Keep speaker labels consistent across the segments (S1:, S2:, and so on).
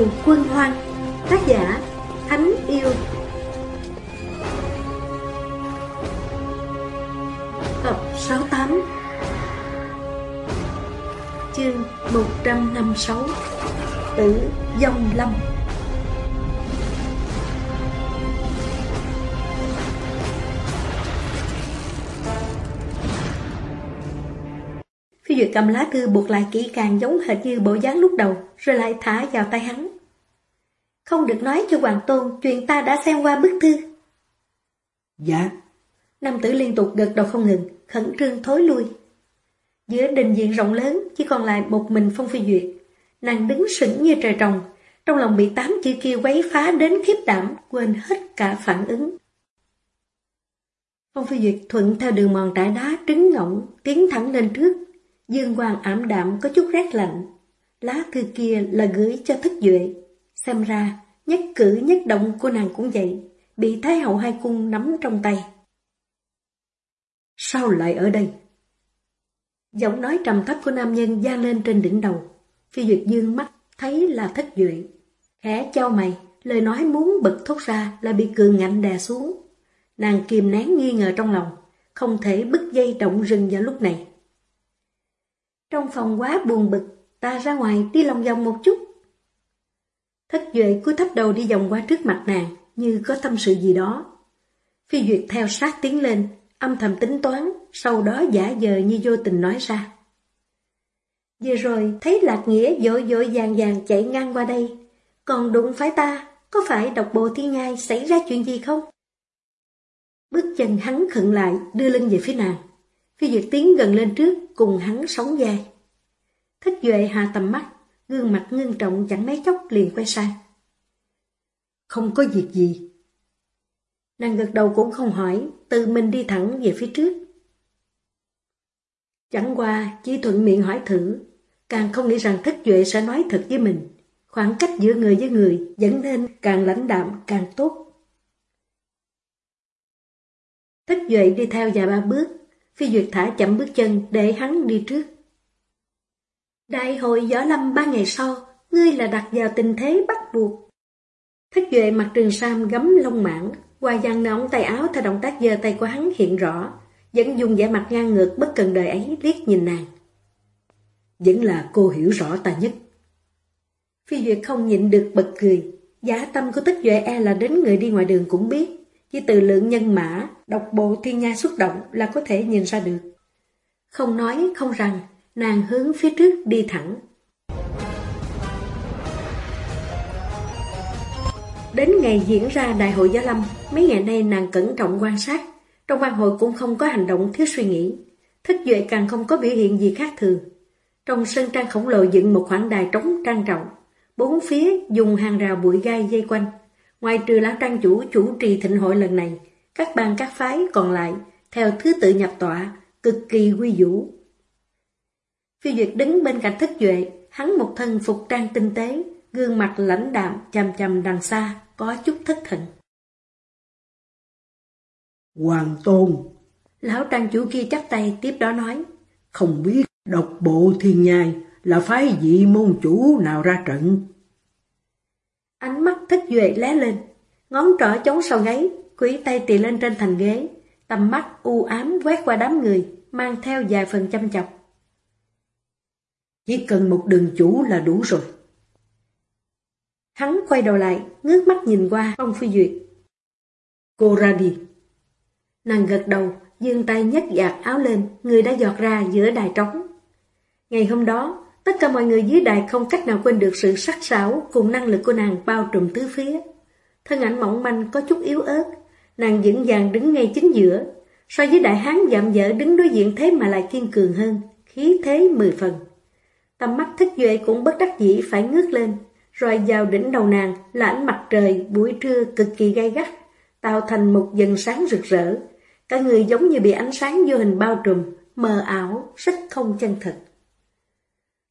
S1: đường quân hoang Tác giả Thánh Yêu Tập 68 Chương 156 Tử Dông Lâm Phi Duyệt cầm lá thư buộc lại kỹ càng giống hệt như bộ dáng lúc đầu, rồi lại thả vào tay hắn. Không được nói cho Hoàng Tôn chuyện ta đã xem qua bức thư.
S2: Dạ.
S1: Nam tử liên tục gật đầu không ngừng, khẩn trương thối lui. Giữa đình diện rộng lớn chỉ còn lại một mình Phong Phi Duyệt. Nàng đứng sững như trời trồng, trong lòng bị tám chữ kia quấy phá đến khiếp đảm, quên hết cả phản ứng. Phong Phi Duyệt thuận theo đường mòn trải đá trứng ngỗng, tiến thẳng lên trước. Dương quang ảm đạm có chút rét lạnh. Lá thư kia là gửi cho thức duệ. Xem ra, nhất cử nhất động của nàng cũng vậy, bị Thái hậu hai cung nắm trong tay.
S2: Sao lại ở đây?
S1: Giọng nói trầm thấp của nam nhân da lên trên đỉnh đầu. Phi Duyệt dương mắt thấy là thất duệ. Khẽ trao mày, lời nói muốn bật thốt ra là bị cường ngạnh đè xuống. Nàng kìm nén nghi ngờ trong lòng, không thể bứt dây động rừng vào lúc này. Trong phòng quá buồn bực, ta ra ngoài đi lòng vòng một chút. Thất Duệ cứ thấp đầu đi vòng qua trước mặt nàng, như có tâm sự gì đó. Phi Duyệt theo sát tiến lên, âm thầm tính toán, sau đó giả dờ như vô tình nói ra. Vừa rồi thấy Lạc Nghĩa dội dội vàng vàng chạy ngang qua đây, còn đụng phải ta, có phải độc bộ thiên nhai xảy ra chuyện gì không? Bước chân hắn khựng lại, đưa lưng về phía nàng. Phi Duyệt tiến gần lên trước, cùng hắn sóng dài. Thích Duệ hạ tầm mắt, gương mặt ngưng trọng chẳng mấy chốc liền quay sang.
S2: Không có việc gì.
S1: Nàng gật đầu cũng không hỏi, tự mình đi thẳng về phía trước. Chẳng qua, chỉ thuận miệng hỏi thử, càng không nghĩ rằng thất Duệ sẽ nói thật với mình. Khoảng cách giữa người với người dẫn nên càng lãnh đạm càng tốt. Thất Duệ đi theo vài ba bước, Phi Duyệt thả chậm bước chân để hắn đi trước. Đại hội võ lâm ba ngày sau, ngươi là đặt vào tình thế bắt buộc. Thích Duệ mặt trường sam gấm lông mảng, qua giang nóng tay áo theo động tác giơ tay của hắn hiện rõ, vẫn dùng vẻ mặt ngang ngược bất cần đời ấy liếc nhìn nàng.
S2: Vẫn là cô hiểu rõ ta nhất.
S1: Phi Duyệt không nhịn được bật cười, giá tâm của Thất Duệ e là đến người đi ngoài đường cũng biết, chỉ từ lượng nhân mã, độc bộ thiên nha xuất động là có thể nhìn ra được. Không nói không rằng, nàng hướng phía trước đi thẳng. Đến ngày diễn ra Đại hội Gia Lâm, mấy ngày nay nàng cẩn trọng quan sát, trong ban hội cũng không có hành động thiếu suy nghĩ. thất Duệ càng không có biểu hiện gì khác thường. Trong sân trang khổng lồ dựng một khoảng đài trống trang trọng, bốn phía dùng hàng rào bụi gai dây quanh. Ngoài trừ lão trang chủ chủ trì thịnh hội lần này, các bang các phái còn lại, theo thứ tự nhập tọa, cực kỳ quy vũ. Phi Duyệt đứng bên cạnh thức duệ, hắn một thân phục trang tinh tế, gương mặt lãnh đạm chằm chằm đằng xa, có chút thất thần.
S2: Hoàng Tôn
S1: Lão trang chủ kia chắp tay tiếp đó nói
S2: Không biết độc bộ thiên nhai là phái vị môn chủ nào ra trận.
S1: Ánh mắt thích duệ lé lên, ngón trỏ chống sau gáy, quỷ tay tì lên trên thành ghế, tầm mắt u ám quét qua đám người, mang theo vài phần chăm chọc.
S2: Chỉ cần một đường chủ là đủ rồi.
S1: Hắn quay đầu lại, ngước mắt nhìn qua Phong Phi Duyệt.
S2: Cô ra đi.
S1: Nàng gật đầu, dương tay nhấc giạt áo lên, người đã giọt ra giữa đài trống. Ngày hôm đó, tất cả mọi người dưới đài không cách nào quên được sự sắc sảo cùng năng lực của nàng bao trùm tứ phía. Thân ảnh mỏng manh có chút yếu ớt, nàng vững vàng đứng ngay chính giữa, so với đại hán dạm dở đứng đối diện thế mà lại kiên cường hơn, khí thế mười phần. Tầm mắt thức duệ cũng bất đắc dĩ phải ngước lên, rồi vào đỉnh đầu nàng là ánh mặt trời buổi trưa cực kỳ gay gắt, tạo thành một dần sáng rực rỡ. Cả người giống như bị ánh sáng vô hình bao trùm, mờ ảo, rất không chân thật.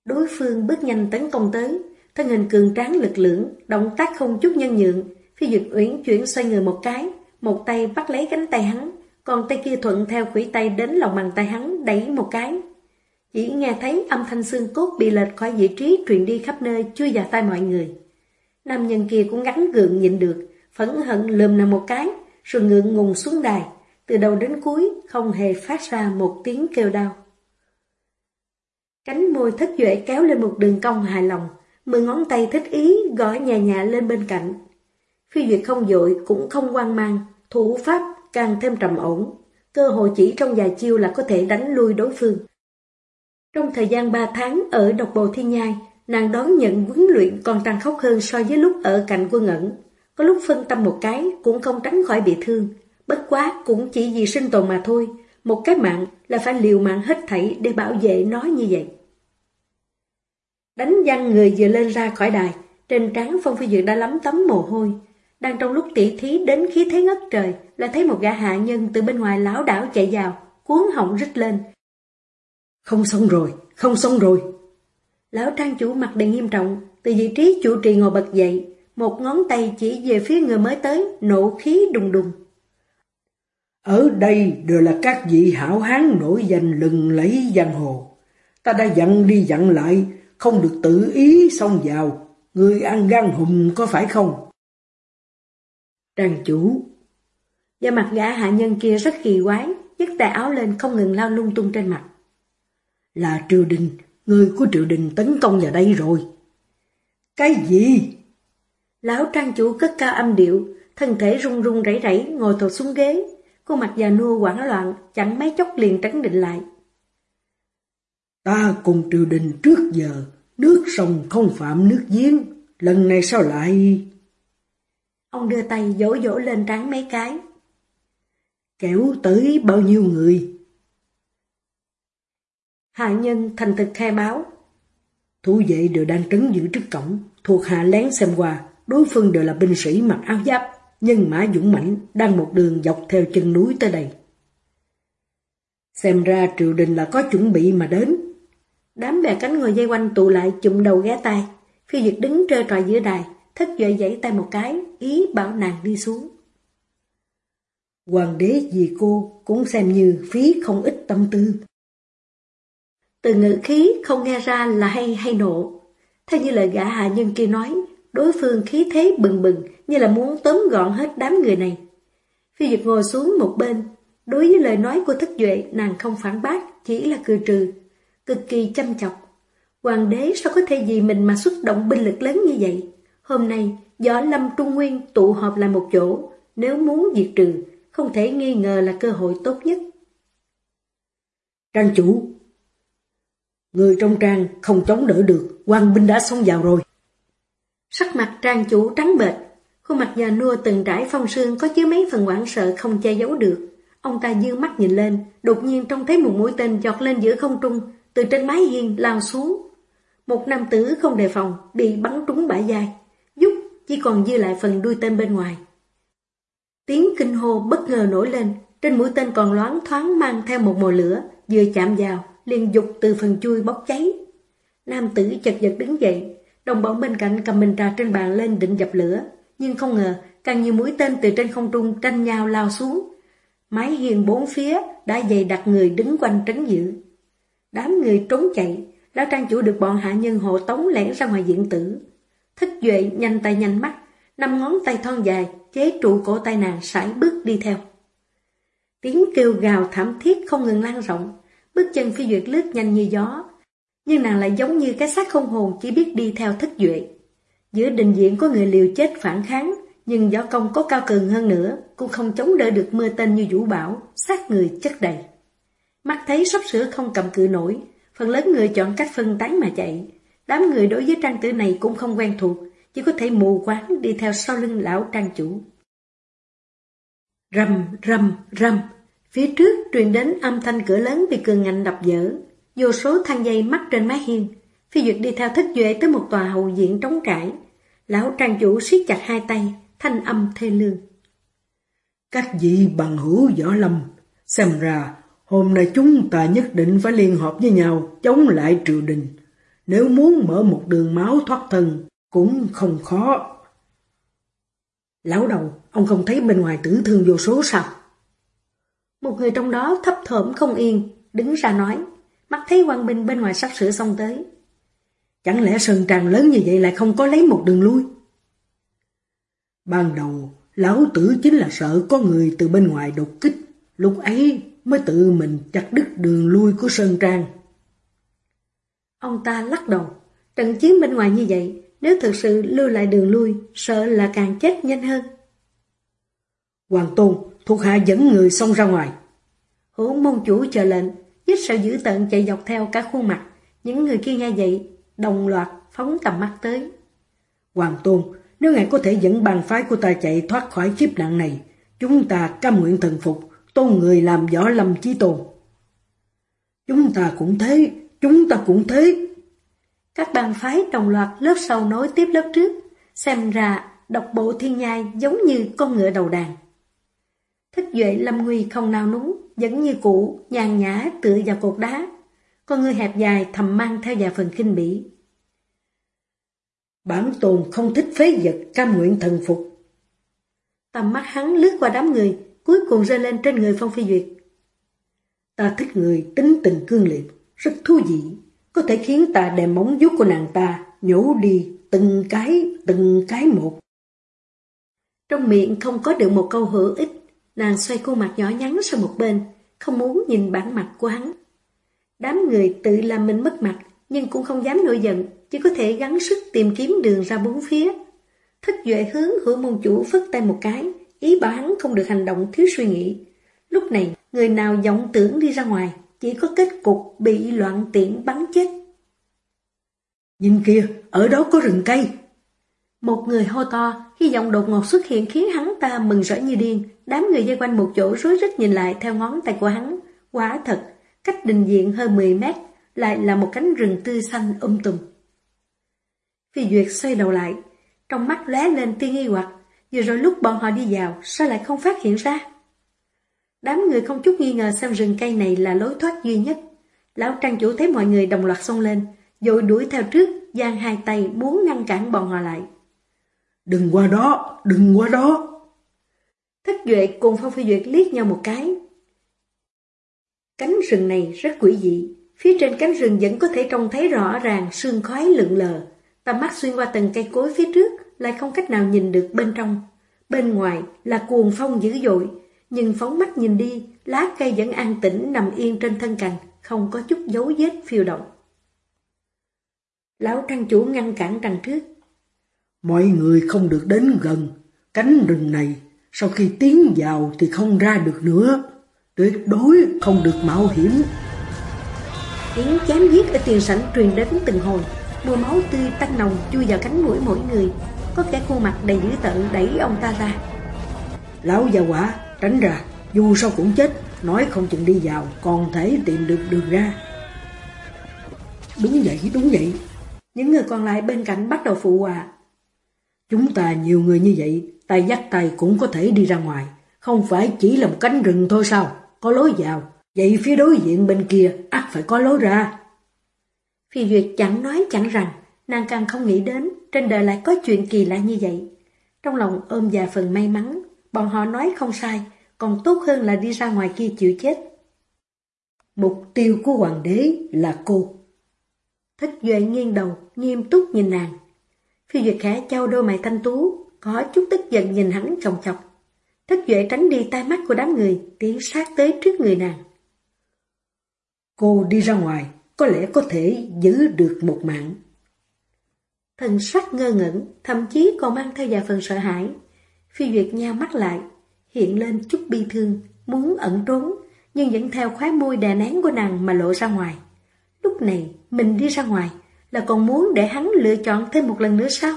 S1: Đối phương bước nhanh tấn công tới, thân hình cường tráng lực lưỡng, động tác không chút nhân nhượng, phi duyệt uyển chuyển xoay người một cái, một tay bắt lấy cánh tay hắn, còn tay kia thuận theo khủy tay đến lòng bàn tay hắn đẩy một cái. Chỉ nghe thấy âm thanh xương cốt bị lệch khỏi vị trí truyền đi khắp nơi chui vào tai mọi người. Nam nhân kia cũng gắn gượng nhịn được, phẫn hận lườm nằm một cái, rồi ngượng ngùng xuống đài, từ đầu đến cuối không hề phát ra một tiếng kêu đau. Cánh môi thất duệ kéo lên một đường cong hài lòng, mười ngón tay thích ý gõ nhà nhà lên bên cạnh. Phi Duyệt không dội cũng không quan mang, thủ pháp càng thêm trầm ổn, cơ hội chỉ trong vài chiêu là có thể đánh lui đối phương. Trong thời gian 3 tháng ở độc bồ thiên nhai, nàng đón nhận huấn luyện còn tăng khốc hơn so với lúc ở cạnh quân ẩn. Có lúc phân tâm một cái cũng không tránh khỏi bị thương, bất quá cũng chỉ vì sinh tồn mà thôi, một cái mạng là phải liều mạng hết thảy để bảo vệ nó như vậy. Đánh văng người vừa lên ra khỏi đài, trên trán Phong Phi Duyệt đã lắm tấm mồ hôi. Đang trong lúc tỉ thí đến khí thế ngất trời, là thấy một gã hạ nhân từ bên ngoài lão đảo chạy vào, cuốn họng rít lên.
S2: Không xong rồi, không xong rồi.
S1: Lão trang chủ mặt đầy nghiêm trọng, từ vị trí chủ trì ngồi bật dậy, một ngón tay chỉ về phía người mới tới, nộ khí đùng đùng.
S2: Ở đây đều là các vị hảo hán nổi danh lừng lấy giang hồ. Ta đã dặn đi dặn lại, không được tự ý xông vào, người ăn gan hùm có phải không?
S1: Trang chủ Da mặt gã hạ nhân kia rất kỳ quái, nhấc tay áo lên không ngừng lao lung tung trên mặt.
S2: Là triều đình, người của triều đình tấn công vào đây rồi. Cái gì?
S1: Lão trang chủ cất cao âm điệu, thân thể run run rẩy rẩy ngồi thụt xuống ghế, khuôn mặt già nua hoảng loạn, chẳng mấy chốc liền trấn định lại.
S2: Ta cùng triều đình trước giờ, nước sông không phạm nước giếng, lần này sao lại...
S1: Ông đưa tay dỗ dỗ lên trán mấy cái.
S2: Kéo tới bao nhiêu người?
S1: Hạ nhân thành thực khai báo.
S2: Thủ vệ đều đang trấn giữ trước cổng, thuộc hạ lén xem qua, đối phương đều là binh sĩ mặc áo giáp, nhân mã dũng mãnh đang một đường dọc theo chân núi tới đây. Xem ra triều đình là có chuẩn bị mà đến.
S1: Đám bè cánh ngồi dây quanh tụ lại chụm đầu ghé tay. Phi Duyệt đứng trơ trọi giữa đài, thất duệ dãy tay một cái, ý bảo nàng đi xuống.
S2: Hoàng đế vì cô cũng xem như phí không ít tâm tư.
S1: Từ ngữ khí không nghe ra là hay hay nộ. Theo như lời gã hạ nhân kia nói, đối phương khí thế bừng bừng như là muốn tóm gọn hết đám người này. Phi Duyệt ngồi xuống một bên, đối với lời nói của thất duệ nàng không phản bác, chỉ là cười trừ, cực kỳ chăm chọc. Hoàng đế sao có thể vì mình mà xuất động binh lực lớn như vậy? Hôm nay, gió lâm trung nguyên tụ họp lại một chỗ, nếu muốn diệt trừ, không thể nghi ngờ là cơ hội tốt nhất.
S2: Trang chủ, người trong trang không chống đỡ được, quan binh đã xông vào rồi.
S1: Sắc mặt trang chủ trắng bệch, khuôn mặt già nua từng trải phong sương có chứa mấy phần hoảng sợ không che giấu được. Ông ta dương mắt nhìn lên, đột nhiên trông thấy một mũi tên giọt lên giữa không trung, từ trên mái hiên lao xuống. Một nam tử không đề phòng, bị bắn trúng bả vai, giúp chỉ còn dư lại phần đuôi tên bên ngoài. Tiếng kinh hô bất ngờ nổi lên, trên mũi tên còn loáng thoáng mang theo một mồi lửa, vừa chạm vào, liền dục từ phần chui bốc cháy. Nam tử chật vật đứng dậy, đồng bọn bên cạnh cầm bình trà trên bàn lên định dập lửa, nhưng không ngờ càng nhiều mũi tên từ trên không trung tranh nhau lao xuống. Mái hiền bốn phía đã dày đặt người đứng quanh trấn giữ. Đám người trốn chạy, lão trang chủ được bọn hạ nhân hộ tống lẻn ra ngoài diện tử. Thích Duệ nhanh tay nhanh mắt, năm ngón tay thon dài, chế trụ cổ tay nàng sải bước đi theo. Tiếng kêu gào thảm thiết không ngừng lan rộng, bước chân phi duyệt lướt nhanh như gió. Nhưng nàng lại giống như cái xác không hồn chỉ biết đi theo thất Duệ. Giữa đình diện có người liều chết phản kháng, nhưng võ công có cao cường hơn nữa, cũng không chống đỡ được mưa tên như vũ bảo, sát người chất đầy. Mắt thấy sắp sửa không cầm cự nổi, phần lớn người chọn cách phân tán mà chạy. Đám người đối với trang tử này cũng không quen thuộc, chỉ có thể mù quáng đi theo sau lưng lão trang chủ. Rầm, rầm, rầm, phía trước truyền đến âm thanh cửa lớn bị cường ngạnh đập dở, vô số thang dây mắc trên mái hiên. Phi Duyệt đi theo thức duệ tới một tòa hậu diện trống trải. Lão trang chủ siết chặt hai tay, thanh âm thê lương.
S2: Cách gì bằng hữu võ lâm, xem ra hôm nay chúng ta nhất định phải liên hợp với nhau chống lại triều đình. Nếu muốn mở một đường máu thoát thân, cũng không khó. Lão đầu, ông không thấy bên ngoài tử thương vô số sao?
S1: Một người trong đó thấp thởm không yên, đứng ra nói, mắt thấy quan binh bên ngoài sắp sửa xong tới.
S2: Chẳng lẽ sơn tràng lớn như vậy lại không có lấy một đường lui? Ban đầu, lão tử chính là sợ có người từ bên ngoài đột kích, lúc ấy mới tự mình chặt đứt đường lui của Sơn Trang.
S1: Ông ta lắc đầu, trận chiến bên ngoài như vậy, nếu thực sự lưu lại đường lui, sợ là càng chết nhanh hơn.
S2: Hoàng Tôn, thuộc hạ dẫn người xông ra ngoài.
S1: Hữu môn chủ chờ lệnh, giết sợ dữ tận chạy dọc theo cả khuôn mặt. Những người kia nghe vậy, đồng loạt phóng tầm mắt tới.
S2: Hoàng Tôn, nếu ngài có thể dẫn bàn phái của ta chạy thoát khỏi kiếp nạn này, chúng ta cam nguyện thần phục, tôn người làm võ lâm chí tôn. Chúng ta cũng thế, chúng ta cũng thế.
S1: Các bàn phái đồng loạt lớp sau nối tiếp lớp trước, xem ra độc bộ thiên nhai giống như con ngựa đầu đàn. Thích duệ lâm nguy không nao núng, vẫn như cũ, nhàn nhã tựa vào cột đá. Con người hẹp dài thầm mang theo vài phần kinh bỉ.
S2: Bản tồn không thích phế vật cam nguyện thần phục.
S1: Tầm mắt hắn lướt qua đám người, cuối cùng rơi lên trên người Phong Phi Duyệt.
S2: Ta thích người tính tình cương liệt, rất thú vị, có thể khiến ta đè móng vuốt của nàng ta nhổ đi từng cái, từng cái một.
S1: Trong miệng không có được một câu hữu ích, nàng xoay khuôn mặt nhỏ nhắn sang một bên, không muốn nhìn bản mặt của hắn. Đám người tự làm mình mất mặt, nhưng cũng không dám nổi giận, chỉ có thể gắng sức tìm kiếm đường ra bốn phía. Thích duệ hướng hữu môn chủ phất tay một cái, ý bảo hắn không được hành động thiếu suy nghĩ. Lúc này, người nào vọng tưởng đi ra ngoài, chỉ có kết cục bị loạn tiễn bắn chết.
S2: Nhìn kia, ở đó có rừng cây.
S1: Một người hô to, hy vọng đột ngột xuất hiện khiến hắn ta mừng rỡ như điên. Đám người dây quanh một chỗ rối rít nhìn lại theo ngón tay của hắn. quá thật, cách đình diện hơn 10 mét, lại là một cánh rừng tươi xanh um tùm. Phi Duyệt xoay đầu lại, trong mắt lóe lên tia nghi hoặc, vừa rồi lúc bọn họ đi vào, sao lại không phát hiện ra? Đám người không chút nghi ngờ xem rừng cây này là lối thoát duy nhất. Lão trang chủ thấy mọi người đồng loạt xông lên, rồi đuổi theo trước, giang hai tay muốn ngăn cản bọn họ lại.
S2: Đừng qua đó, đừng qua đó.
S1: Thích Duệ cùng Phong Phi Duyệt liếc nhau một cái. Cánh rừng này rất quỷ dị, phía trên cánh rừng vẫn có thể trông thấy rõ ràng sương khói lượn lờ. Tầm mắt xuyên qua từng cây cối phía trước lại không cách nào nhìn được bên trong. Bên ngoài là cuồng phong dữ dội, nhưng phóng mắt nhìn đi, lá cây vẫn an tĩnh nằm yên trên thân cành, không có chút dấu vết phiêu động. Lão trang chủ ngăn cản đằng trước.
S2: Mọi người không được đến gần, cánh rừng này sau khi tiến vào thì không ra được nữa, tuyệt đối không được mạo hiểm.
S1: Tiếng chém giết ở tiền sảnh truyền đến từng hồi, mùi máu tươi tăng nồng chui vào cánh mũi mỗi người, có kẻ khuôn mặt đầy dữ tợn đẩy ông ta ra.
S2: Lão già quả, tránh ra, dù sao cũng chết, nói không chừng đi vào, còn thể tìm được đường ra. Đúng vậy, đúng vậy.
S1: Những người còn lại bên cạnh bắt đầu phụ họa.
S2: Chúng ta nhiều người như vậy, tay dắt tay cũng có thể đi ra ngoài, không phải chỉ là một cánh rừng thôi sao, có lối vào, vậy phía đối diện bên kia ắt phải có lối ra.
S1: Phi Duyệt chẳng nói chẳng rằng, nàng càng không nghĩ đến trên đời lại có chuyện kỳ lạ như vậy. Trong lòng ôm già phần may mắn, bọn họ nói không sai, còn tốt hơn là đi ra ngoài kia chịu chết.
S2: Mục tiêu của hoàng đế là cô.
S1: Thích Duệ nghiêng đầu, nghiêm túc nhìn nàng. Phi Duyệt khẽ trao đôi mày thanh tú, có chút tức giận nhìn hắn chồng chọc. Thích Duệ tránh đi tai mắt của đám người, tiến sát tới trước người nàng.
S2: Cô đi ra ngoài, có lẽ có thể giữ được một mạng.
S1: Thần sắc ngơ ngẩn, thậm chí còn mang theo vài phần sợ hãi. Phi Duyệt nhao mắt lại, hiện lên chút bi thương, muốn ẩn trốn, nhưng vẫn theo khóe môi đè nén của nàng mà lộ ra ngoài. Lúc này, mình đi ra ngoài, là còn muốn để hắn lựa chọn thêm một lần nữa sao?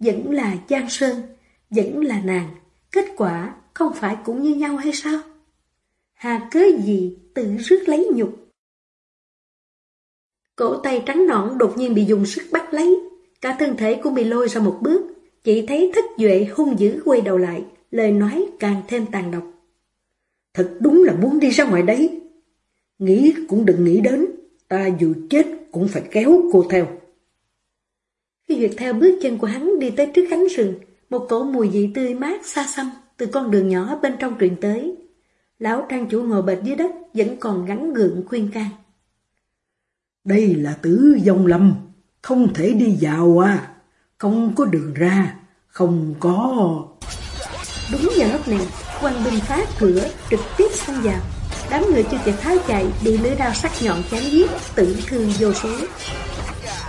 S1: Vẫn là Giang Sơn, vẫn là nàng, kết quả không phải cũng như nhau hay sao? Hà cớ gì tự rước lấy nhục? Cổ tay trắng nõn đột nhiên bị dùng sức bắt lấy, cả thân thể cũng bị lôi ra một bước, chỉ thấy thất duệ hung dữ quay đầu lại, lời nói càng thêm tàn độc.
S2: Thật đúng là muốn đi ra ngoài đấy. Nghĩ cũng đừng nghĩ đến, ta dù chết cũng phải kéo cô theo.
S1: Khi Duyệt theo bước chân của hắn đi tới trước cánh rừng, một cổ mùi vị tươi mát xa xăm từ con đường nhỏ bên trong truyền tới. Lão trang chủ ngồi bệt dưới đất vẫn còn gắn gượng khuyên can.
S2: Đây là tứ dông lâm, không thể đi vào à, không có đường ra, Không có.
S1: Đúng giờ lúc này, quan binh phá cửa trực tiếp xông vào. Đám người chưa kịp tháo chạy bị lưỡi đao sắc nhọn chém giết, tử thương vô số.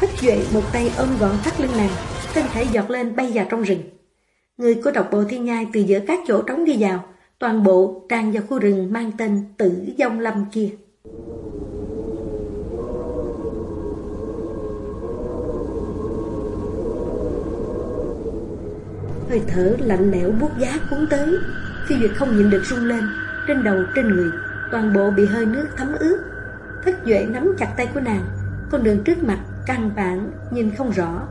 S1: Thích Duệ một tay ôm gọn thắt lưng nàng, thân thể giọt lên bay vào trong rừng. Người của độc bộ thiên nhai từ giữa các chỗ trống đi vào, toàn bộ tràn vào khu rừng mang tên tử dông lâm kia. Hơi thở lạnh lẽo buốt giá cuốn tới, phi duyệt không nhịn được rung lên, trên đầu trên người, toàn bộ bị hơi nước thấm ướt. Thất duệ nắm chặt tay của nàng, con đường trước mặt căn bản nhìn không rõ,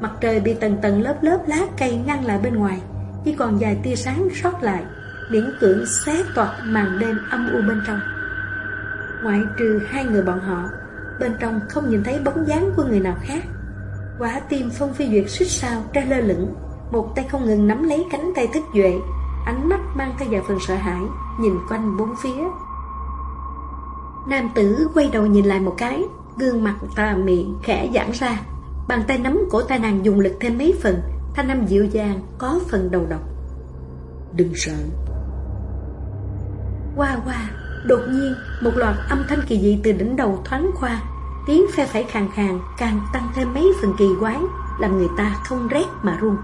S1: mặt trời bị tầng tầng lớp lớp lá cây ngăn lại bên ngoài, chỉ còn vài tia sáng sót lại, miễn cưỡng xé toạc màn đêm âm u bên trong. Ngoại trừ hai người bọn họ, bên trong không nhìn thấy bóng dáng của người nào khác. Quả tim Phong Phi Duyệt xích sao ra lơ lửng, một tay không ngừng nắm lấy cánh tay thức duệ, ánh mắt mang theo vài phần sợ hãi, nhìn quanh bốn phía. Nam tử quay đầu nhìn lại một cái, gương mặt tà miệng khẽ giãn ra, bàn tay nắm cổ tay nàng dùng lực thêm mấy phần, thanh âm dịu dàng, có phần đầu độc.
S2: Đừng sợ.
S1: Qua qua, đột nhiên một loạt âm thanh kỳ dị từ đỉnh đầu thoáng qua, tiếng phe phẩy khàn khàn càng tăng thêm mấy phần kỳ quái, làm người ta không rét mà run.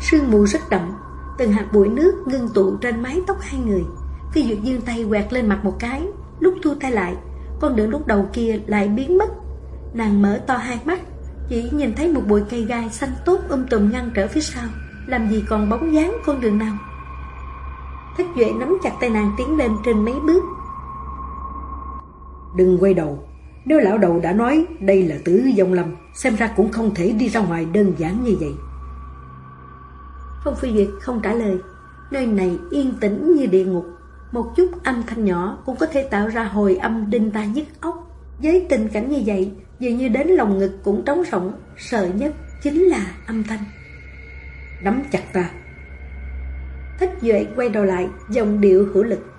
S1: Sương mù rất đậm, từng hạt bụi nước ngưng tụ trên mái tóc hai người. Phi Duyệt dương tay quẹt lên mặt một cái, lúc thu tay lại, con đường lúc đầu kia lại biến mất. Nàng mở to hai mắt, chỉ nhìn thấy một bụi cây gai xanh tốt um tùm ngăn trở phía sau, làm gì còn bóng dáng con đường nào. Thất Duệ nắm chặt tay nàng tiến lên trên mấy bước.
S2: Đừng quay đầu, nếu lão đầu đã nói đây là tứ dông lâm, xem ra cũng không thể đi ra ngoài đơn giản như vậy.
S1: Phong Phi Duyệt không trả lời, nơi này yên tĩnh như địa ngục, một chút âm thanh nhỏ cũng có thể tạo ra hồi âm đinh tai nhức óc. Với tình cảnh như vậy, dường như đến lòng ngực cũng trống rỗng, sợ nhất chính là âm thanh.
S2: Nắm chặt ta.
S1: Thích Duệ quay đầu lại, dòng điệu hữu lực.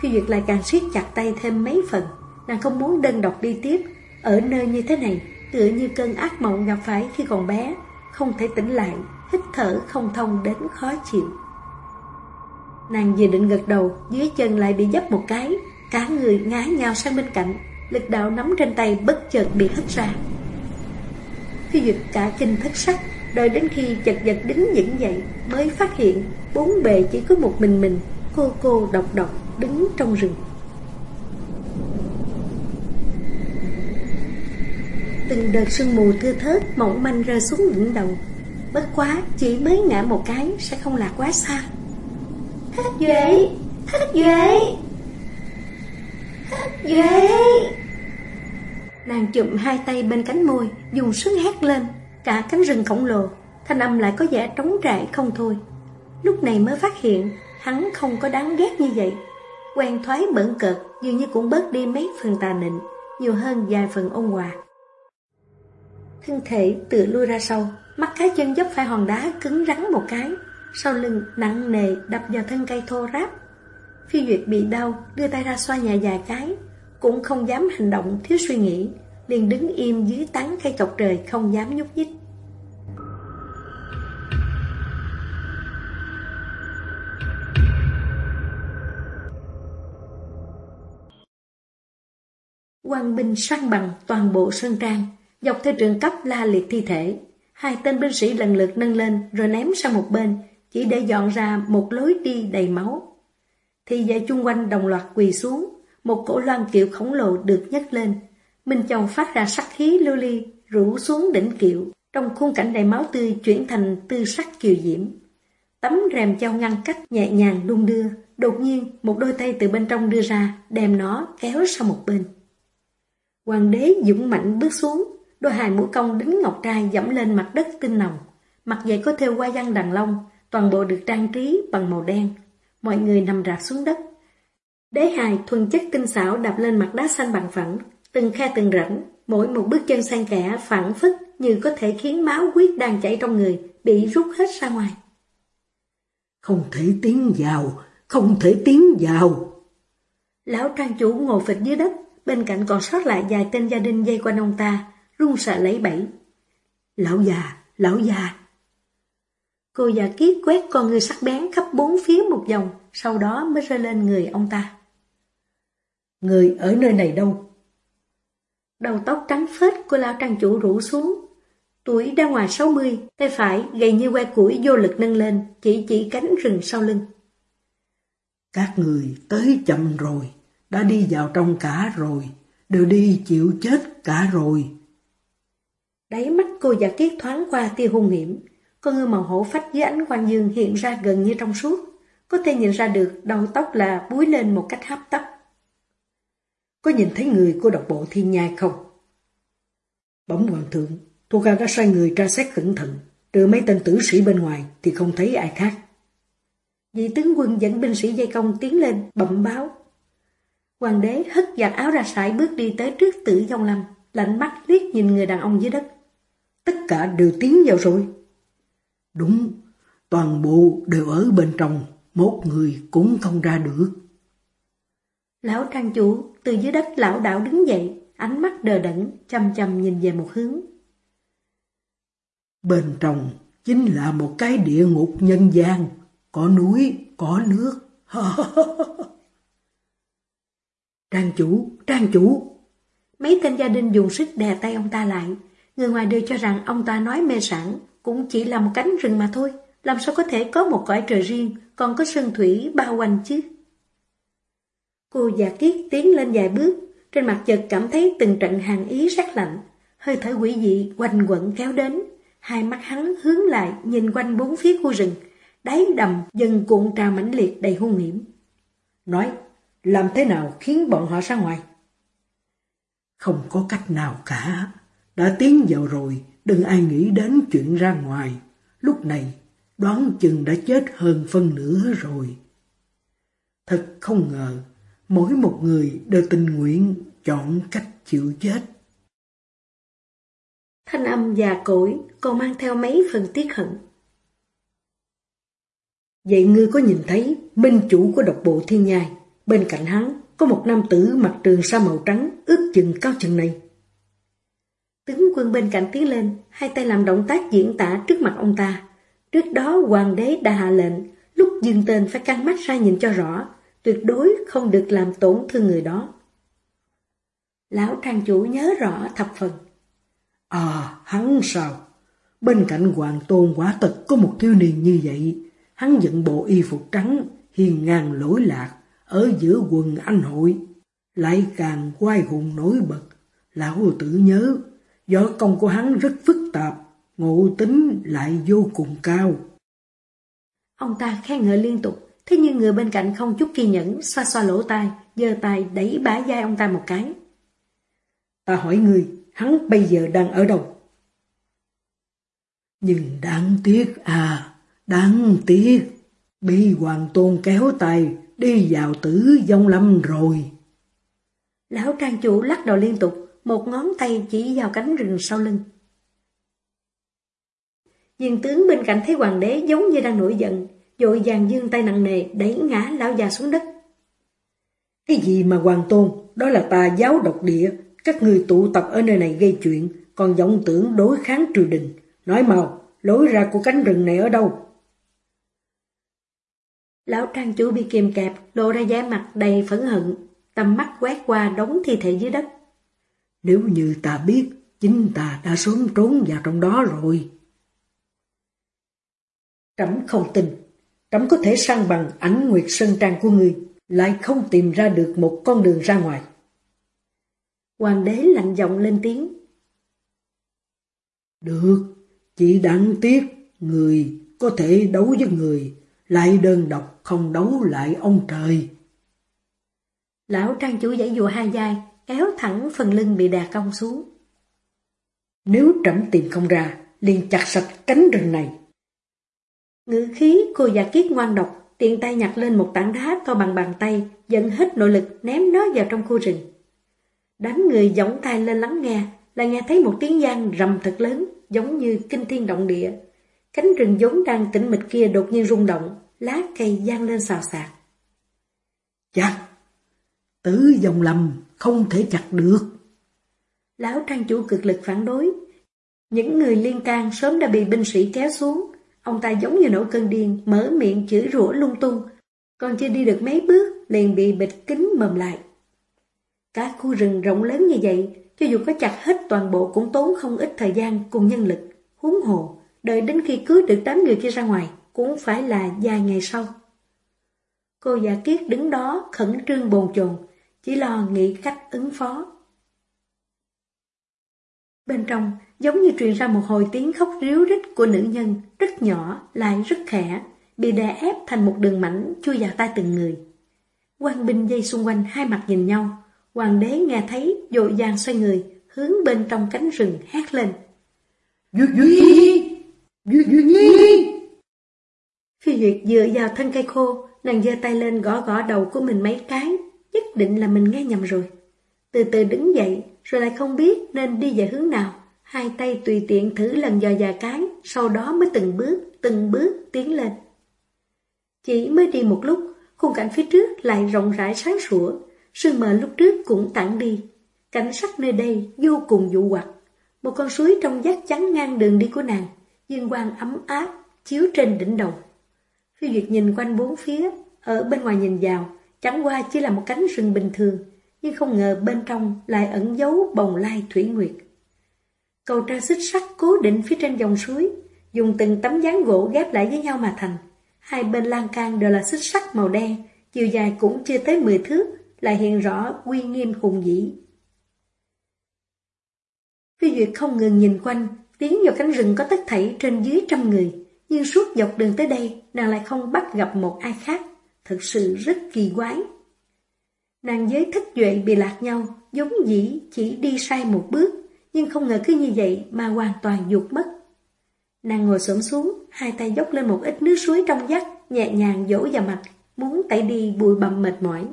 S1: Phi Duyệt lại càng siết chặt tay thêm mấy phần, nàng không muốn đơn độc đi tiếp, ở nơi như thế này, tựa như cơn ác mộng gặp phải khi còn bé, không thể tỉnh lại, hít thở không thông đến khó chịu. Nàng vừa định gật đầu, dưới chân lại bị dấp một cái, cả người ngã nhau sang bên cạnh, lực đạo nắm trên tay bất chợt bị hất ra. Phi Duyệt cả kinh thất sắc, đợi đến khi chật vật đứng vững dậy mới phát hiện bốn bề chỉ có một mình mình, cô cô độc độc đứng trong rừng. Từng đợt sương mù thưa thớt mỏng manh rơi xuống đỉnh đầu Bất quá chỉ mới ngã một cái Sẽ không là quá xa hát Duệ hát Duệ hát Duệ Nàng chụm hai tay bên cánh môi, Dùng sức hét lên, Cả cánh rừng khổng lồ, Thanh âm lại có vẻ trống trại không thôi. Lúc này mới phát hiện, Hắn không có đáng ghét như vậy. Quen thoái bẩn cợt, Dường như cũng bớt đi mấy phần tà nịnh, Nhiều hơn vài phần ôn hòa. Thân thể tự lui ra sau, Mắt cái chân dốc phải hòn đá cứng rắn một cái. Sau lưng nặng nề đập vào thân cây thô ráp Phi Duyệt bị đau Đưa tay ra xoa nhà vài cái Cũng không dám hành động thiếu suy nghĩ Liền đứng im dưới tán cây chọc trời Không dám nhúc nhích. Quan binh săn bằng toàn bộ sơn trang Dọc theo trường cấp la liệt thi thể, hai tên binh sĩ lần lượt nâng lên rồi ném sang một bên, chỉ để dọn ra một lối đi đầy máu. Thì vệ chung quanh đồng loạt quỳ xuống, một cổ loan kiệu khổng lồ được nhấc lên. Minh Châu phát ra sắc khí lưu ly, rủ xuống đỉnh kiệu, trong khung cảnh đầy máu tươi chuyển thành tư sắc kiều diễm. Tấm rèm châu ngăn cách nhẹ nhàng đung đưa, đột nhiên một đôi tay từ bên trong đưa ra, đem nó kéo sang một bên. Hoàng đế dũng mạnh bước xuống, Đôi hài mũi công đính ngọc trai dẫm lên mặt đất tinh nồng. Mặt dậy có theo hoa văn đàn long, toàn bộ được trang trí bằng màu đen. Mọi người nằm rạp xuống đất. Đế hài thuần chất tinh xảo đạp lên mặt đá xanh bằng phẳng, từng khe từng rãnh, mỗi một bước chân sang kẻ phản phất như có thể khiến máu huyết đang chảy trong người bị rút hết ra ngoài.
S2: Không thể tiến vào, không thể tiến vào.
S1: Lão trang chủ ngồi phịch dưới đất, bên cạnh còn sót lại vài tên gia đình dây quanh ông ta, run sợ lấy bẫy.
S2: Lão già, lão già.
S1: Cô già kiết quét con người sắc bén khắp bốn phía một vòng, sau đó mới rơi lên người ông ta.
S2: Người ở nơi này đâu?
S1: Đầu tóc trắng phết của lão trang chủ rủ xuống. Tuổi đã ngoài 60, tay phải gầy như que củi vô lực nâng lên, chỉ chỉ cánh rừng sau lưng.
S2: Các người tới chậm rồi, đã đi vào trong cả rồi, đều đi chịu chết cả rồi.
S1: Đáy mắt cô giả kiết thoáng qua tia hung hiểm, con ngư màu hổ phách dưới ánh quang dương hiện ra gần như trong suốt, có thể nhìn ra được đầu tóc là búi lên một cách hấp tấp.
S2: Có nhìn thấy người của độc bộ thiên nhai không? Bỗng hoàng thượng, thuộc Cao đã xoay người tra xét cẩn thận, trừ mấy tên tử sĩ bên ngoài thì không thấy ai khác.
S1: Vị tướng quân dẫn binh sĩ dây công tiến lên, bẩm báo. Hoàng đế hất giặt áo ra sải bước đi tới trước tử dông lâm, lạnh mắt liếc nhìn người đàn ông dưới đất.
S2: Tất cả đều tiến vào rồi. Đúng, toàn bộ đều ở bên trong, một người cũng không ra được.
S1: Lão trang chủ từ dưới đất lão đạo đứng dậy, ánh mắt đờ đẫn, chăm chăm nhìn về một hướng.
S2: Bên trong chính là một cái địa ngục nhân gian, có núi, có nước. trang chủ, trang chủ.
S1: Mấy tên gia đình dùng sức đè tay ông ta lại. Người ngoài đều cho rằng ông ta nói mê sản, cũng chỉ là một cánh rừng mà thôi. Làm sao có thể có một cõi trời riêng, còn có sơn thủy bao quanh chứ? Cô già kiết tiến lên vài bước, trên mặt chợt cảm thấy từng trận hàng ý sắc lạnh, hơi thở quỷ dị quanh quẩn kéo đến. Hai mắt hắn hướng lại nhìn quanh bốn phía khu rừng, đáy đầm dần cuộn trào mãnh liệt đầy hung hiểm.
S2: Nói, làm thế nào khiến bọn họ ra ngoài? Không có cách nào cả. Đã tiến vào rồi, đừng ai nghĩ đến chuyện ra ngoài. Lúc này, đoán chừng đã chết hơn phân nửa rồi. Thật không ngờ, mỗi một người đều tình nguyện chọn cách chịu chết.
S1: Thanh âm già cỗi còn mang theo mấy phần tiếc hận.
S2: Vậy ngươi có nhìn thấy minh chủ của độc bộ thiên nhai, bên cạnh hắn có một nam tử mặc trường sa màu trắng ước chừng cao chừng này.
S1: Tướng quân bên cạnh tiến lên, hai tay làm động tác diễn tả trước mặt ông ta. Trước đó hoàng đế đã hạ lệnh, lúc dương tên phải căng mắt ra nhìn cho rõ, tuyệt đối không được làm tổn thương người đó. Lão trang chủ nhớ rõ thập phần.
S2: À, hắn sao? Bên cạnh hoàng tôn quả tật có một thiếu niên như vậy. Hắn dẫn bộ y phục trắng, hiền ngang lỗi lạc, ở giữa quần anh hội. Lại càng quay hùng nổi bật. Lão tử nhớ, võ công của hắn rất phức tạp, ngộ tính lại vô cùng cao.
S1: Ông ta khen ngợi liên tục, thế nhưng người bên cạnh không chút kiên nhẫn, xoa xoa lỗ tai, giơ tay đẩy bả vai ông ta một cái.
S2: Ta hỏi người, hắn bây giờ đang ở đâu? Nhưng đáng tiếc à, đáng tiếc, bị hoàng tôn kéo tay đi vào tử vong lâm rồi.
S1: Lão trang chủ lắc đầu liên tục, một ngón tay chỉ vào cánh rừng sau lưng. Viên tướng bên cạnh thấy hoàng đế giống như đang nổi giận, dội vàng dương tay nặng nề đẩy ngã lão già xuống đất.
S2: Cái gì mà hoàng tôn, đó là tà giáo độc địa, các người tụ tập ở nơi này gây chuyện, còn vọng tưởng đối kháng triều đình. Nói mau, lối ra của cánh rừng này ở đâu?
S1: Lão trang chủ bị kìm kẹp, lộ ra giá mặt đầy phẫn hận, tầm mắt quét qua đống thi thể dưới đất.
S2: Nếu như ta biết, chính ta đã sớm trốn vào trong đó rồi. Trẫm không tin, trẫm có thể săn bằng ảnh nguyệt sơn trang của ngươi, lại không tìm ra được một con đường ra ngoài.
S1: Hoàng đế lạnh giọng lên tiếng.
S2: Được, chỉ đáng tiếc, người có thể đấu với người, lại đơn độc không đấu lại ông trời.
S1: Lão trang chủ giải dùa hai vai, kéo thẳng phần lưng bị đà cong xuống.
S2: Nếu trẫm tìm không ra, liền chặt sạch cánh rừng này.
S1: Ngữ khí cô giả kiết ngoan độc, tiện tay nhặt lên một tảng đá to bằng bàn tay, dẫn hết nội lực ném nó vào trong khu rừng. Đám người giỏng tay lên lắng nghe, là nghe thấy một tiếng giang rầm thật lớn, giống như kinh thiên động địa. Cánh rừng vốn đang tĩnh mịch kia đột nhiên rung động, lá cây giang lên xào xạc.
S2: Chặt! Tứ dòng lầm, không thể chặt được.
S1: Lão trang chủ cực lực phản đối. Những người liên can sớm đã bị binh sĩ kéo xuống. Ông ta giống như nổ cơn điên, mở miệng chửi rủa lung tung, còn chưa đi được mấy bước liền bị bịch kính mầm lại. Cả khu rừng rộng lớn như vậy, cho dù có chặt hết toàn bộ cũng tốn không ít thời gian cùng nhân lực, huống hồ, đợi đến khi cứu được đám người kia ra ngoài, cũng phải là vài ngày sau. Cô giả kiết đứng đó khẩn trương bồn chồn, chỉ lo nghĩ cách ứng phó. Bên trong, giống như truyền ra một hồi tiếng khóc ríu rít của nữ nhân, rất nhỏ, lại rất khẽ, bị đè ép thành một đường mảnh chui vào tay từng người. quan binh dây xung quanh hai mặt nhìn nhau, hoàng đế nghe thấy dội vàng xoay người, hướng bên trong cánh rừng hét lên.
S2: Duyệt Nhi! Duyệt Duyệt Nhi!
S1: Phi Duyệt dựa vào thân cây khô, nàng giơ tay lên gõ gõ đầu của mình mấy cái, định là mình nghe nhầm rồi. Từ từ đứng dậy, rồi lại không biết nên đi về hướng nào. Hai tay tùy tiện thử lần dò vài cái, sau đó mới từng bước, từng bước tiến lên. Chỉ mới đi một lúc, khung cảnh phía trước lại rộng rãi sáng sủa, sương mờ lúc trước cũng tản đi. Cảnh sắc nơi đây vô cùng dụ hoặc. Một con suối trong vắt chắn ngang đường đi của nàng, dương quang ấm áp, chiếu trên đỉnh đầu. Phi Duyệt nhìn quanh bốn phía, ở bên ngoài nhìn vào, chẳng qua chỉ là một cánh rừng bình thường, nhưng không ngờ bên trong lại ẩn giấu bồng lai thủy nguyệt. Cầu tra xích sắt cố định phía trên dòng suối, dùng từng tấm dáng gỗ ghép lại với nhau mà thành. Hai bên lan can đều là xích sắt màu đen, chiều dài cũng chưa tới 10 thước, lại hiện rõ uy nghiêm hùng vĩ. Phi Duyệt không ngừng nhìn quanh, tiến vào cánh rừng có tất thảy trên dưới trăm người, nhưng suốt dọc đường tới đây, nàng lại không bắt gặp một ai khác, thật sự rất kỳ quái. Nàng giới thất duệ bị lạc nhau, giống dĩ chỉ đi sai một bước, nhưng không ngờ cứ như vậy mà hoàn toàn dục mất. Nàng ngồi xổm xuống, hai tay dốc lên một ít nước suối trong vắt, nhẹ nhàng dỗ vào mặt, muốn tẩy đi bụi bặm mệt mỏi.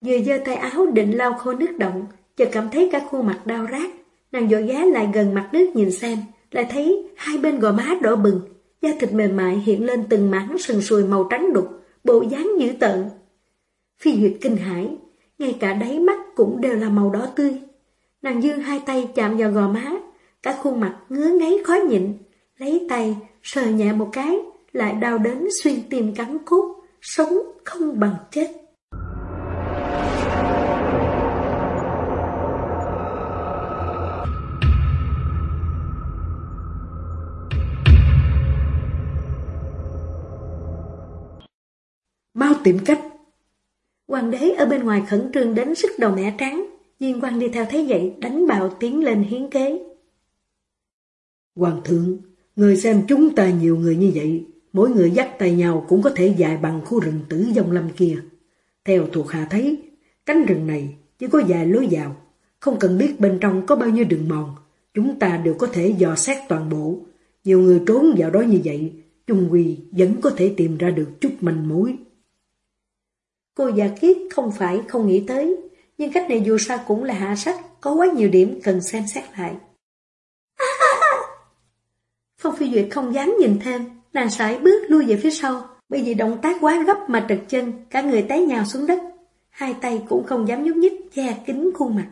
S1: Vừa giơ tay áo định lau khô nước động, chợt cảm thấy cả khuôn mặt đau rát. Nàng dội giá lại gần mặt nước nhìn xem, lại thấy hai bên gò má đỏ bừng, da thịt mềm mại hiện lên từng mảng sần sùi màu trắng đục, bộ dáng dữ tợn. Phi Duyệt kinh hãi, ngay cả đáy mắt cũng đều là màu đỏ tươi. Nàng dương hai tay chạm vào gò má, cả khuôn mặt ngứa ngáy khó nhịn, lấy tay sờ nhẹ một cái, lại đau đến xuyên tim cắn cốt, sống không bằng chết.
S2: Tìm cách
S1: Hoàng đế ở bên ngoài khẩn trương đến sức đầu mẹ trắng, Diên quan đi theo thấy vậy đánh bạo tiến lên hiến kế.
S2: Hoàng thượng, người xem chúng ta nhiều người như vậy, mỗi người dắt tay nhau cũng có thể dài bằng khu rừng tử dông lâm kia. Theo thuộc hạ thấy, cánh rừng này chỉ có vài lối vào, không cần biết bên trong có bao nhiêu đường mòn, chúng ta đều có thể dò xét toàn bộ. Nhiều người trốn vào đó như vậy, chung quy vẫn có thể tìm ra được chút manh mối.
S1: Cô giả kiết không phải không nghĩ tới, nhưng cách này dù sao cũng là hạ sách, có quá nhiều điểm cần xem xét lại. Phong Phi Duyệt không dám nhìn thêm, nàng sải bước lui về phía sau, bởi vì động tác quá gấp mà trật chân, cả người té nhào xuống đất. Hai tay cũng không dám nhúc nhích, che kính khuôn mặt.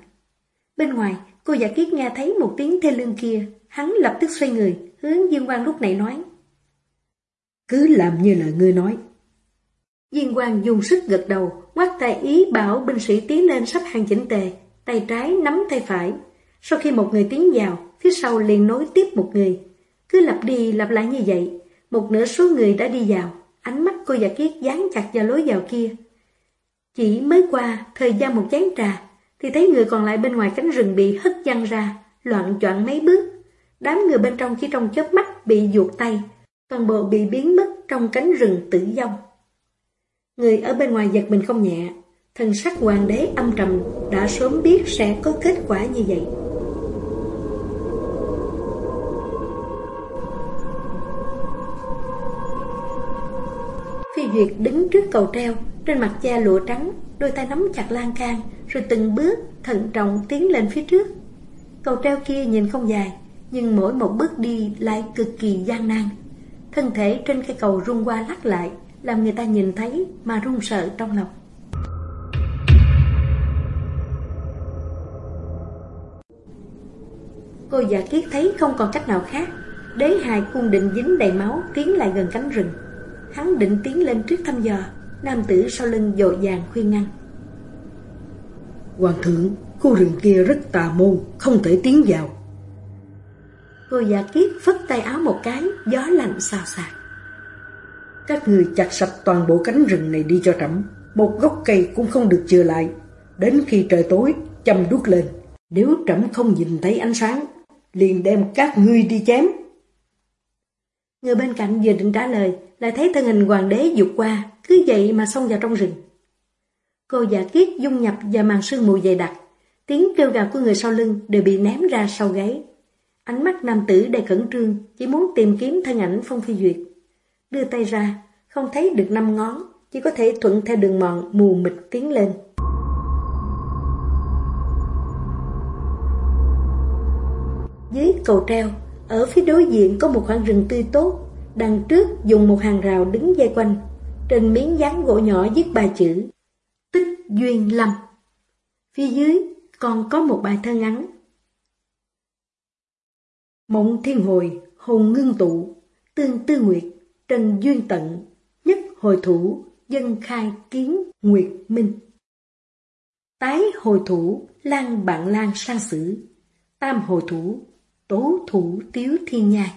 S1: Bên ngoài, cô giả kiết nghe thấy một tiếng thê lương kia, hắn lập tức xoay người, hướng Dương Quang lúc này nói.
S2: Cứ làm như là ngươi nói,
S1: Diên Quang dùng sức gật đầu, ngoắt tay ý bảo binh sĩ tiến lên sắp hàng chỉnh tề, tay trái nắm tay phải. Sau khi một người tiến vào, phía sau liền nối tiếp một người. Cứ lặp đi lặp lại như vậy, một nửa số người đã đi vào, ánh mắt cô giả kiết dán chặt vào lối vào kia. Chỉ mới qua thời gian một chén trà, thì thấy người còn lại bên ngoài cánh rừng bị hất văng ra, loạn choạng mấy bước. Đám người bên trong chỉ trong chớp mắt bị ruột tay, toàn bộ bị biến mất trong cánh rừng tử vong. Người ở bên ngoài giật mình không nhẹ, thần sắc hoàng đế âm trầm đã sớm biết sẽ có kết quả như vậy. Phi Duyệt đứng trước cầu treo, trên mặt da lụa trắng, đôi tay nắm chặt lan can, rồi từng bước thận trọng tiến lên phía trước. Cầu treo kia nhìn không dài, nhưng mỗi một bước đi lại cực kỳ gian nan. Thân thể trên cây cầu rung qua lắc lại, làm người ta nhìn thấy mà run sợ trong lòng. Cô giả kiết thấy không còn cách nào khác, Đế hài cung định dính đầy máu Tiến lại gần cánh rừng. Hắn định tiến lên trước thăm dò Nam tử sau lưng dội vàng khuyên ngăn.
S2: Hoàng thượng Khu rừng kia rất tà môn Không thể tiến vào.
S1: Cô giả kiết phất tay áo một cái Gió lạnh xào xạc
S2: các người chặt sạch toàn bộ cánh rừng này đi cho trẫm Một gốc cây cũng không được chừa lại. Đến khi trời tối, châm đuốc lên. Nếu trẫm không nhìn thấy ánh sáng, Liền đem các ngươi đi chém.
S1: Người bên cạnh vừa định trả lời, Lại thấy thân hình hoàng đế dục qua. Cứ vậy mà xông vào trong rừng. Cô giả kiết dung nhập vào màn sương mù dày đặc. Tiếng kêu gào của người sau lưng Đều bị ném ra sau gáy. Ánh mắt nam tử đầy khẩn trương, Chỉ muốn tìm kiếm thân ảnh Phong Phi Duyệt. Đưa tay ra Không thấy được năm ngón Chỉ có thể thuận theo đường mòn mù mịt tiến lên. Dưới cầu treo Ở phía đối diện có một khoảng rừng tươi tốt Đằng trước dùng một hàng rào đứng dây quanh. Trên miếng dán gỗ nhỏ viết ba chữ Tích Duyên Lâm. Phía dưới còn có một bài thơ ngắn Mộng thiên hồi, hồn ngưng tụ, tương tư nguyệt, trần duyên tận, nhất hồi thủ, dân khai kiến, nguyệt minh. Tái hồi thủ, lan bạn lan sang sử, tam hồi thủ, tố thủ tiếu thiên nhai.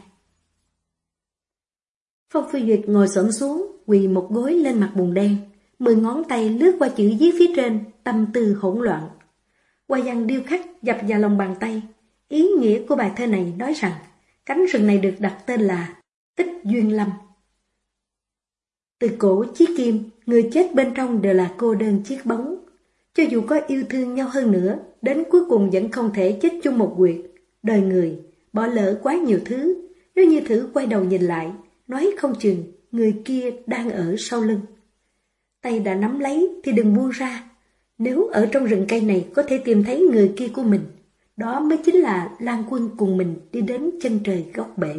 S1: Phong Phi Duyệt ngồi xổm xuống, quỳ một gối lên mặt bùn đen, mười ngón tay lướt qua chữ viết phía trên, tâm tư hỗn loạn. Qua văn điêu khắc dập vào lòng bàn tay, ý nghĩa của bài thơ này nói rằng cánh rừng này được đặt tên là Tích Duyên Lâm. Từ cổ chiếc kim, người chết bên trong đều là cô đơn chiếc bóng. Cho dù có yêu thương nhau hơn nữa, đến cuối cùng vẫn không thể chết chung một quyệt. Đời người, bỏ lỡ quá nhiều thứ, nếu như thử quay đầu nhìn lại, nói không chừng người kia đang ở sau lưng. Tay đã nắm lấy thì đừng buông ra. Nếu ở trong rừng cây này có thể tìm thấy người kia của mình, đó mới chính là Lan Quân cùng mình đi đến chân trời góc bể.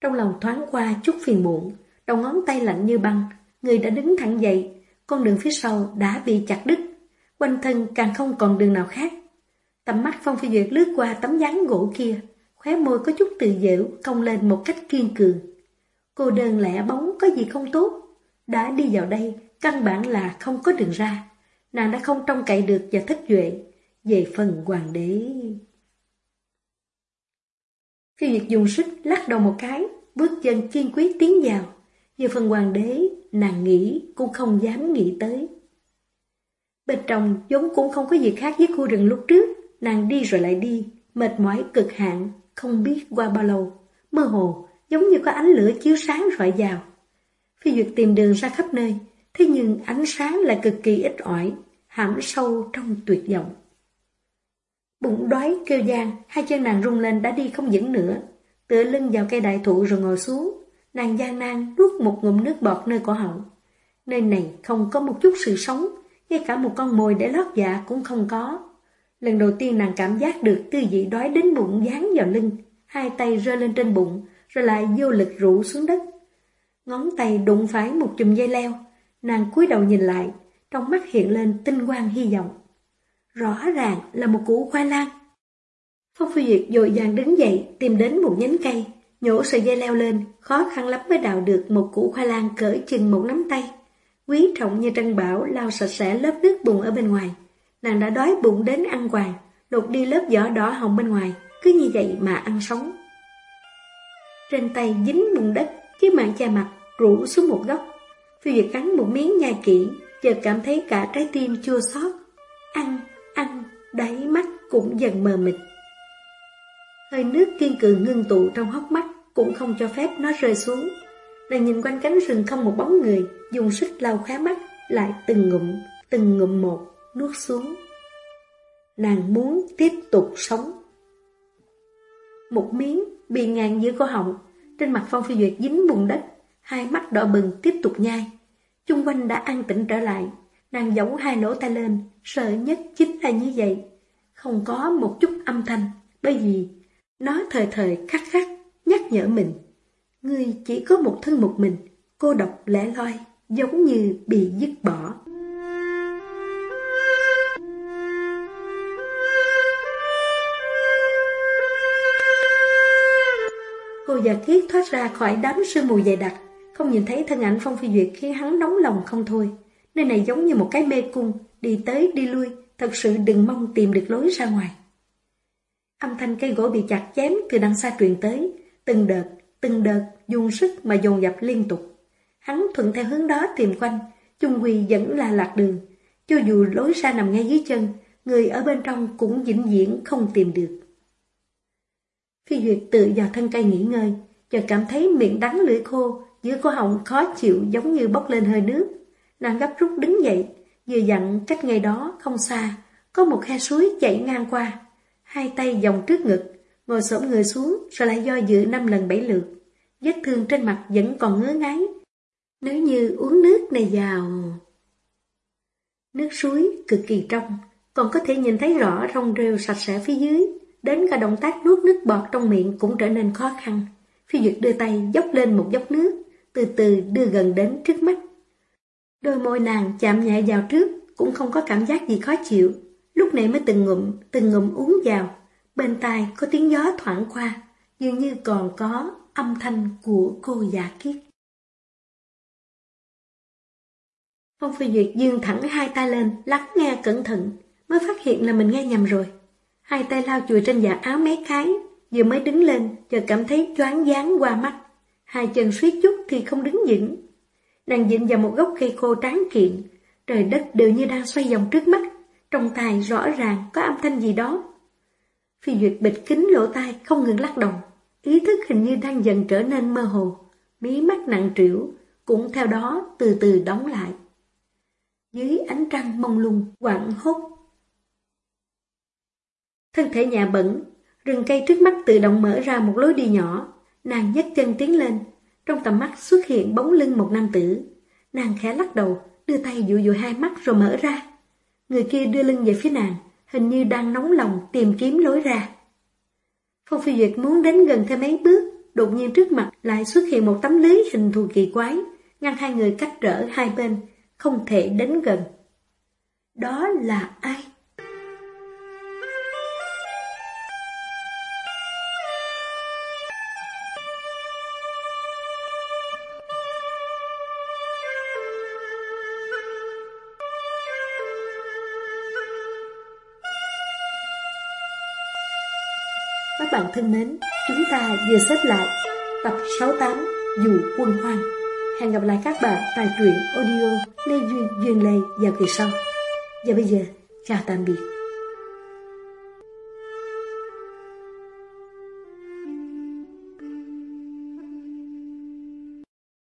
S1: Trong lòng thoáng qua chút phiền muộn, đầu ngón tay lạnh như băng, người đã đứng thẳng dậy, con đường phía sau đã bị chặt đứt, quanh thân càng không còn đường nào khác. Tầm mắt Phong Phi Duyệt lướt qua tấm dáng gỗ kia, khóe môi có chút tự dễu cong lên một cách kiên cường. Cô đơn lẻ bóng có gì không tốt, đã đi vào đây, căn bản là không có đường ra. Nàng đã không trông cậy được và thất duệ, về phần hoàng đế. Phi Duyệt dùng sức lắc đầu một cái, bước chân kiên quyết tiến vào. Về phần hoàng đế, nàng nghĩ cũng không dám nghĩ tới. Bên trong vốn cũng không có gì khác với khu rừng lúc trước, nàng đi rồi lại đi, mệt mỏi cực hạn, không biết qua bao lâu, mơ hồ, giống như có ánh lửa chiếu sáng rọi vào. Phi Duyệt tìm đường ra khắp nơi, thế nhưng ánh sáng lại cực kỳ ít ỏi, hãm sâu trong tuyệt vọng. Bụng đói kêu gian, hai chân nàng rung lên đã đi không vững nữa. Tựa lưng vào cây đại thụ rồi ngồi xuống, nàng gian nan nuốt một ngụm nước bọt nơi cổ họng. Nơi này không có một chút sự sống, ngay cả một con mồi để lót dạ cũng không có. Lần đầu tiên nàng cảm giác được tư vị đói đến bụng dán vào lưng, hai tay rơi lên trên bụng, rồi lại vô lực rũ xuống đất. Ngón tay đụng phải một chùm dây leo, nàng cúi đầu nhìn lại, trong mắt hiện lên tinh quang hy vọng. Rõ ràng là một củ khoai lang. Phong Phi Duyệt dội dàng đứng dậy, tìm đến một nhánh cây, nhổ sợi dây leo lên, khó khăn lắm mới đào được một củ khoai lang cỡ chừng một nắm tay. Quý trọng như trân bảo lau sạch sẽ lớp nước bùn ở bên ngoài. Nàng đã đói bụng đến ăn hoài lột đi lớp vỏ đỏ hồng bên ngoài, cứ như vậy mà ăn sống. Trên tay dính bùn đất, chiếc mạng che mặt rủ xuống một góc. Phi Duyệt cắn một miếng nhai kỹ, chợt cảm thấy cả trái tim chua xót. Ăn, ăn, đáy mắt cũng dần mờ mịt. Hơi nước kiên cường ngưng tụ trong hốc mắt cũng không cho phép nó rơi xuống. Nàng nhìn quanh cánh rừng không một bóng người, dùng sức lau khóe mắt, lại từng ngụm, từng ngụm một, nuốt xuống. Nàng muốn tiếp tục sống. Một miếng bị ngàn giữa cổ họng, trên mặt Phong Phi Duyệt dính bùn đất, hai mắt đỏ bừng tiếp tục nhai. Chung quanh đã an tĩnh trở lại, nàng giấu hai lỗ tai lên, sợ nhất chính là như vậy. Không có một chút âm thanh, bởi vì nó thời thời khắc khắc nhắc nhở mình. Ngươi chỉ có một thân một mình, cô độc lẻ loi, giống như bị dứt bỏ. Cô già kiết thoát ra khỏi đám sương mù dày đặc, không nhìn thấy thân ảnh Phong Phi Duyệt khiến hắn nóng lòng không thôi. Nơi này giống như một cái mê cung, đi tới đi lui, thật sự đừng mong tìm được lối ra ngoài. Âm thanh cây gỗ bị chặt chém từ đằng xa truyền tới, từng đợt, từng đợt, dùng sức mà dồn dập liên tục. Hắn thuận theo hướng đó tìm quanh, chung Huy vẫn là lạc đường. Cho dù lối ra nằm ngay dưới chân, người ở bên trong cũng vĩnh viễn không tìm được. Phi Duyệt tự vào thân cây nghỉ ngơi, chợt cảm thấy miệng đắng lưỡi khô, giữa cổ họng khó chịu giống như bốc lên hơi nước. Nàng gấp rút đứng dậy, vừa dặn cách ngay đó không xa, có một khe suối chảy ngang qua. Hai tay vòng trước ngực, ngồi xổm người xuống rồi lại do dự năm lần bảy lượt. Vết thương trên mặt vẫn còn ngứa ngáy. Nếu như uống nước này vào... Nước suối cực kỳ trong, còn có thể nhìn thấy rõ rong rêu sạch sẽ phía dưới. Đến cả động tác nuốt nước bọt trong miệng cũng trở nên khó khăn. Phi Duyệt đưa tay dốc lên một dốc nước, từ từ đưa gần đến trước mắt. Đôi môi nàng chạm nhẹ vào trước, cũng không có cảm giác gì khó chịu. Lúc này mới từng ngụm, từng ngụm uống vào. Bên tai có tiếng gió thoảng qua, dường như còn có âm thanh của cô già kiết. Phong Phi Duyệt dương thẳng hai tay lên, lắng nghe cẩn thận, mới phát hiện là mình nghe nhầm rồi. Hai tay lao chùi trên dạ áo mấy cái, vừa mới đứng lên, chợt cảm thấy choáng dáng qua mắt. Hai chân suýt chút thì không đứng vững. Nàng dịnh vào một gốc cây khô tráng kiện, trời đất đều như đang xoay vòng trước mắt, trong tai rõ ràng có âm thanh gì đó. Phi Duyệt bịt kính lỗ tai không ngừng lắc đầu, ý thức hình như đang dần trở nên mơ hồ, mí mắt nặng trĩu cũng theo đó từ từ đóng lại. Dưới ánh trăng mông lung, quặng hốt Thân thể nhà bẩn, rừng cây trước mắt tự động mở ra một lối đi nhỏ. Nàng nhấc chân tiến lên, trong tầm mắt xuất hiện bóng lưng một nam tử. Nàng khẽ lắc đầu, đưa tay dụ dụ hai mắt rồi mở ra. Người kia đưa lưng về phía nàng, hình như đang nóng lòng tìm kiếm lối ra. Phong Phi Duyệt muốn đến gần thêm mấy bước, đột nhiên trước mặt lại xuất hiện một tấm lưới hình thù kỳ quái, ngăn hai người cách trở hai bên, không thể đến gần. Đó là ai? Thân mến, chúng ta vừa xếp lại tập 68 Dù quân hoang. Hẹn gặp lại các bạn tại truyện audio Lê Duyên Duyên Lê vào kỳ sau. Và bây giờ, chào tạm biệt.